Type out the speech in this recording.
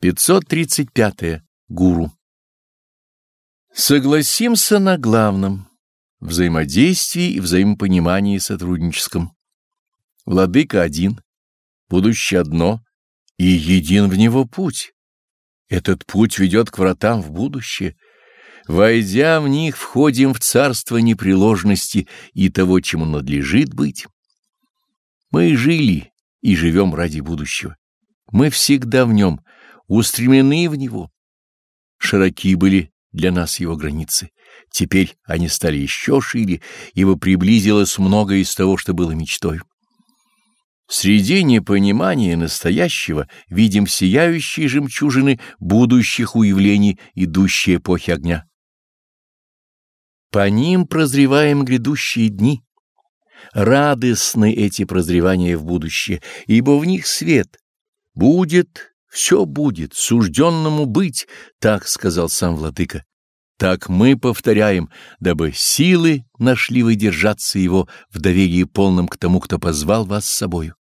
535. -е. Гуру. Согласимся на главном — взаимодействии и взаимопонимании сотрудническом. Владыка один, будущее одно, и един в него путь. Этот путь ведет к вратам в будущее. Войдя в них, входим в царство непреложности и того, чему надлежит быть. Мы жили и живем ради будущего. Мы всегда в нем — устремлены в него. Широки были для нас его границы. Теперь они стали еще шире, ибо приблизилось многое из того, что было мечтой. Среди непонимания настоящего видим сияющие жемчужины будущих уявлений идущей эпохи огня. По ним прозреваем грядущие дни. Радостны эти прозревания в будущее, ибо в них свет. Будет все будет, сужденному быть, так сказал сам владыка. Так мы повторяем, дабы силы нашли вы держаться его в доверии полном к тому, кто позвал вас с собою.